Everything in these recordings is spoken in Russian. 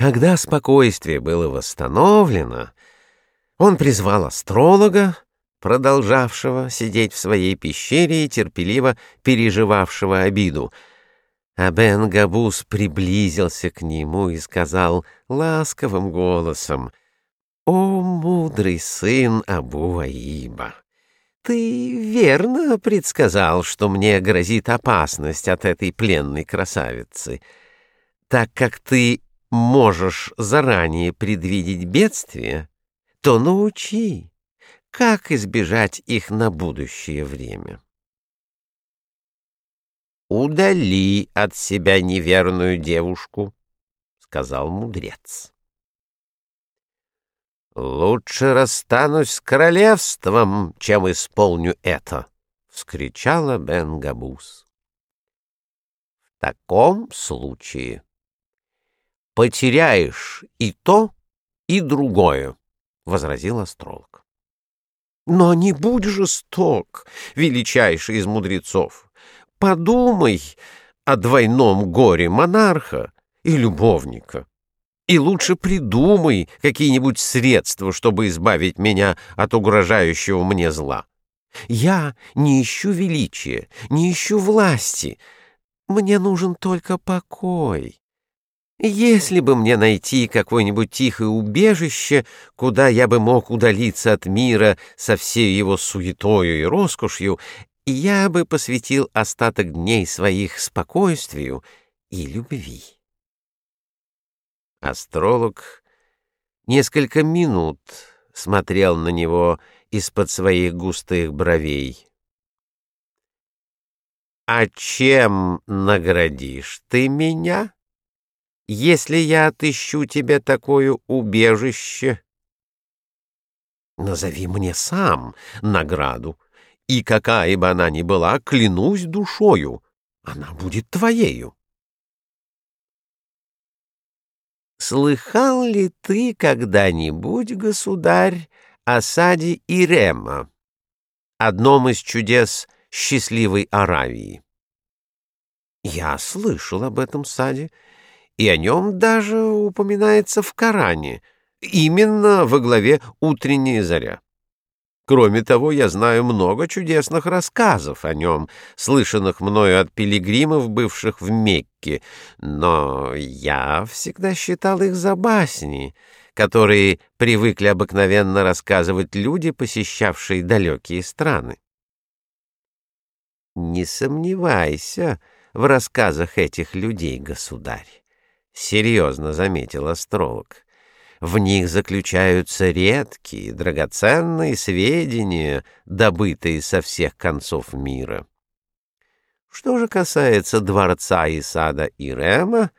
Когда спокойствие было восстановлено, он призвал астролога, продолжавшего сидеть в своей пещере и терпеливо переживавшего обиду. А Бен Габус приблизился к нему и сказал ласковым голосом, «О, мудрый сын Абу-Аиба! Ты верно предсказал, что мне грозит опасность от этой пленной красавицы. Так как ты можешь заранее предвидеть бедствие, то научи, как избежать их на будущее время. «Удали от себя неверную девушку», — сказал мудрец. «Лучше расстанусь с королевством, чем исполню это», — вскричала Бен-Габус. «В таком случае потеряешь и то, и другое», — возразил астролог. «Но не будь жесток, величайший из мудрецов. Подумай о двойном горе монарха и любовника. И лучше придумай какие-нибудь средства, чтобы избавить меня от угрожающего мне зла. Я не ищу величия, не ищу власти. Мне нужен только покой. Если бы мне найти какое-нибудь тихое убежище, куда я бы мог удалиться от мира со всей его суетою и роскошью, я бы посвятил остаток дней своих спокойствию и любви. Астролог несколько минут смотрел на него из-под своих густых бровей. «А чем наградишь ты меня, если я отыщу тебе такое убежище?» «Назови мне сам награду, и какая бы она ни была, клянусь душою, она будет твоею». Слыхал ли ты когда-нибудь, государь, о саде Ирема, одном из чудес счастливой Аравии? Я слышал об этом саде, и о нем даже упоминается в Коране, именно во главе «Утренняя заря». Кроме того, я знаю много чудесных рассказов о нем, слышанных мною от пилигримов, бывших в Мекке, но я всегда считал их за басни, которые привыкли обыкновенно рассказывать люди, посещавшие далекие страны. Не сомневайся в рассказах этих людей, государь, — серьезно заметил астролог. В них заключаются редкие, драгоценные сведения, добытые со всех концов мира. Что же касается дворца и сада Ирема,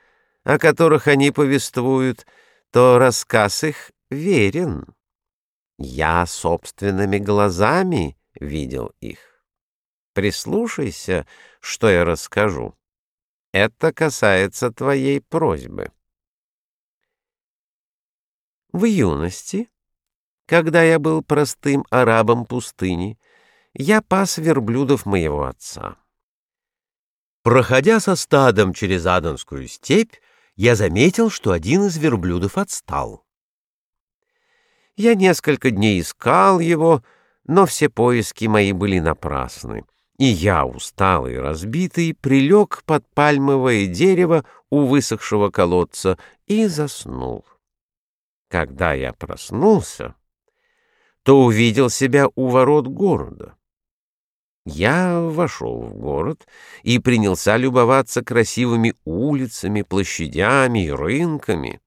о которых они повествуют, то рассказ их верен. Я собственными глазами видел их. Прислушайся, что я расскажу. Это касается твоей просьбы. В юности, когда я был простым арабом пустыни, я пас верблюдов моего отца. Проходя со стадом через Адонскую степь, я заметил, что один из верблюдов отстал. Я несколько дней искал его, но все поиски мои были напрасны, и я, усталый и разбитый, прилег под пальмовое дерево у высохшего колодца и заснул. Когда я проснулся, то увидел себя у ворот города. Я вошел в город и принялся любоваться красивыми улицами, площадями и рынками.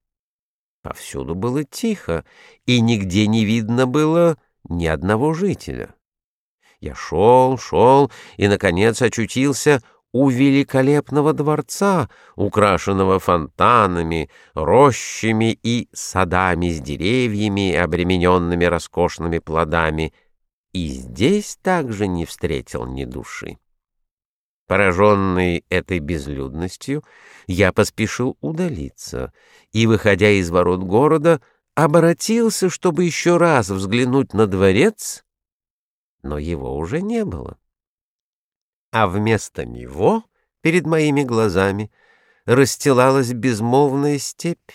Повсюду было тихо, и нигде не видно было ни одного жителя. Я шел, шел и, наконец, очутился у великолепного дворца, украшенного фонтанами, рощами и садами с деревьями, обремененными роскошными плодами, и здесь также не встретил ни души. Пораженный этой безлюдностью, я поспешил удалиться и, выходя из ворот города, обратился, чтобы еще раз взглянуть на дворец, но его уже не было а вместо него перед моими глазами расстилалась безмолвная степь.